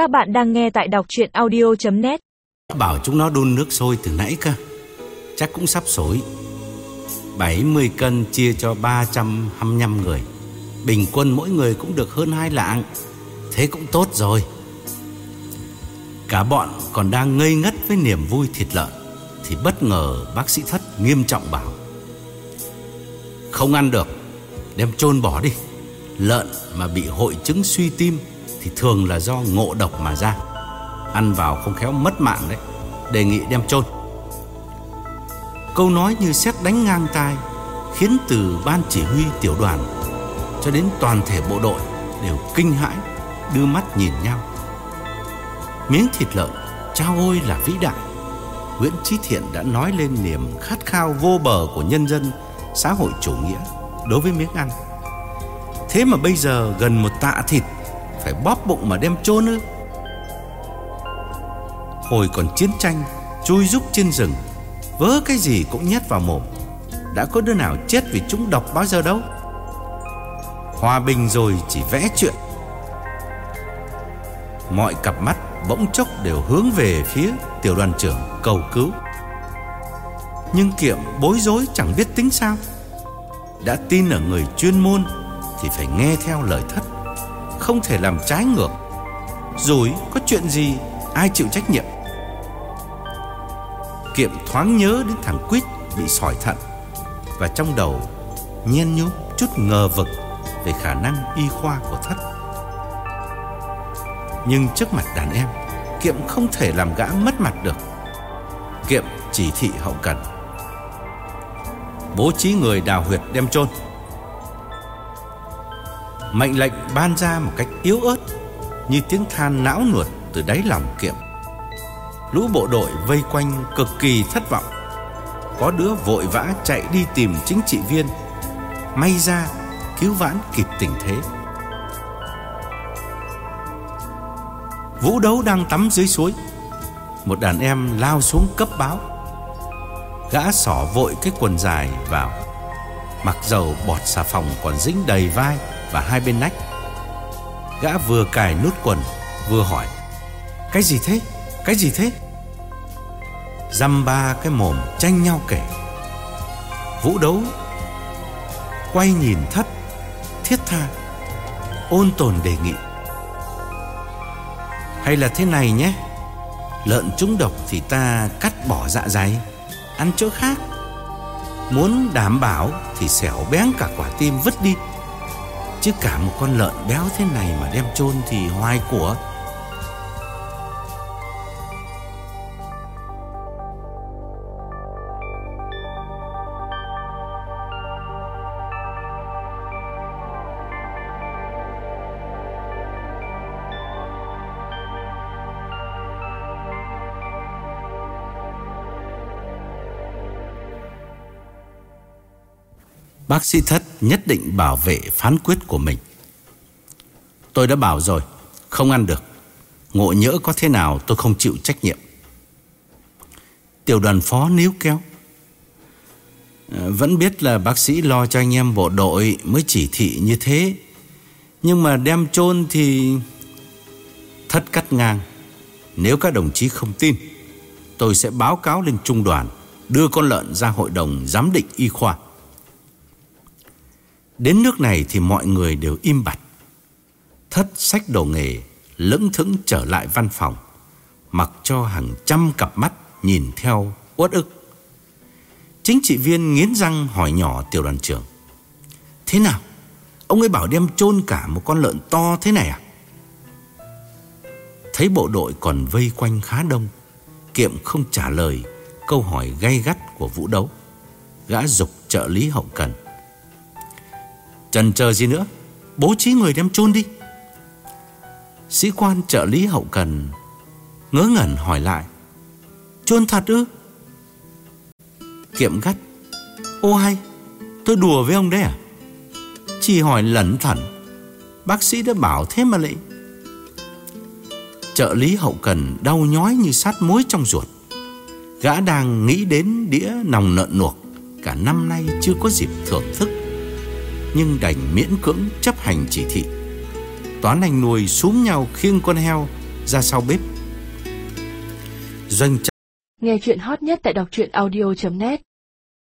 Các bạn đang nghe tại đọc chuyện audio.net Bảo chúng nó đun nước sôi từ nãy cơ. Chắc cũng sắp sổi 70 cân chia cho 325 người. Bình quân mỗi người cũng được hơn hai lạng. Thế cũng tốt rồi. Cả bọn còn đang ngây ngất với niềm vui thịt lợn, Thì bất ngờ bác sĩ thất nghiêm trọng bảo, Không ăn được, Đem chôn bỏ đi. Lợn mà bị hội chứng suy tim thì thường là do ngộ độc mà ra. Ăn vào không khéo mất mạng đấy. Đề nghị đem chôn. Câu nói như xét đánh ngang tai Khiến từ ban chỉ huy tiểu đoàn Cho đến toàn thể bộ đội Đều kinh hãi, Đưa mắt nhìn nhau. Miếng thịt lợn Trao ôi là vĩ đại. Nguyễn Trí Thiện đã nói lên niềm khát khao vô bờ của nhân dân, xã hội chủ nghĩa đối với miếng ăn. Thế mà bây giờ gần một tạ thịt phải bóp bụng mà đem chôn ư? Hồi còn chiến tranh, chui rúc trên rừng, vớ cái gì cũng nhét vào mồm. Đã có đứa nào chết vì chúng độc bao giờ đâu. Hòa bình rồi chỉ vẽ chuyện. Mọi cặp mắt bỗng chốc đều hướng về phía tiểu đoàn trưởng cầu cứu. Nhưng Kiệm bối rối chẳng biết tính sao. Đã tin ở người chuyên môn thì phải nghe theo lời thất, không thể làm trái ngược. Rồi có chuyện gì ai chịu trách nhiệm? Kiệm thoáng nhớ đến thằng Quýt bị sỏi thận và trong đầu nhen nhúm chút ngờ vực về khả năng y khoa của thất. Nhưng trước mặt đàn em, Kiệm không thể làm gã mất mặt được. Kiệm chỉ thị hậu cần bố trí người đào huyệt đem chôn. Mệnh lệnh ban ra một cách yếu ớt, như tiếng than não nuột từ đáy lòng kiệm. Lũ bộ đội vây quanh cực kỳ thất vọng. Có đứa vội vã chạy đi tìm chính trị viên. May ra, cứu vãn kịp tình thế. Vũ đấu đang tắm dưới suối. Một đàn em lao xuống cấp báo Gã xỏ vội cái quần dài vào Mặc dầu bọt xà phòng còn dính đầy vai và hai bên nách Gã vừa cài nút quần, Vừa hỏi, Cái gì thế? Cái gì thế? Dăm ba cái mồm tranh nhau kể Vũ đấu Quay nhìn thất, Thiết tha, Ôn tồn đề nghị, Hay là thế này nhé, Lợn trúng độc thì ta cắt bỏ dạ dày, ăn chỗ khác Muốn đảm bảo thì xẻo bén cả quả tim vứt đi Chứ cả một con lợn béo thế này mà đem chôn thì hoài của Bác sĩ thất nhất định bảo vệ phán quyết của mình. Tôi đã bảo rồi, Không ăn được. Ngộ nhỡ có thế nào tôi không chịu trách nhiệm. Tiểu đoàn phó níu kéo. Ờ, vẫn biết là bác sĩ lo cho anh em bộ đội Mới chỉ thị như thế. Nhưng mà đem chôn thì Thất cắt ngang. Nếu các đồng chí không tin, Tôi sẽ báo cáo lên trung đoàn, Đưa con lợn ra hội đồng giám định y khoa. Đến nước này thì mọi người đều im bặt. Thất sách đồ nghề, lững thững trở lại văn phòng, mặc cho hàng trăm cặp mắt nhìn theo uất ức. Chính trị viên nghiến răng hỏi nhỏ tiểu đoàn trưởng. Thế nào? Ông ấy bảo đem chôn cả một con lợn to thế này à? Thấy bộ đội còn vây quanh khá đông, Kiệm không trả lời câu hỏi gay gắt của vũ đấu. Gã dục trợ lý hậu cần. Trần chờ gì nữa? Bố trí người đem chôn đi. Sĩ quan trợ lý hậu cần Ngớ ngẩn hỏi lại. Chôn thật ư? Kiệm gắt. Ô hay, Tôi đùa với ông đấy à? Chỉ hỏi lẩn thẩn. Bác sĩ đã bảo thế mà lại. Trợ lý hậu cần đau nhói như sát mối trong ruột. Gã đang nghĩ đến đĩa nòng nợn nuộc. Cả năm nay chưa có dịp thưởng thức nhưng đành miễn cưỡng chấp hành chỉ thị. Toán anh nuôi súm nhau khiêng con heo ra sau bếp. Doanh Nghe chuyện hot nhất tại đọc truyện audio.net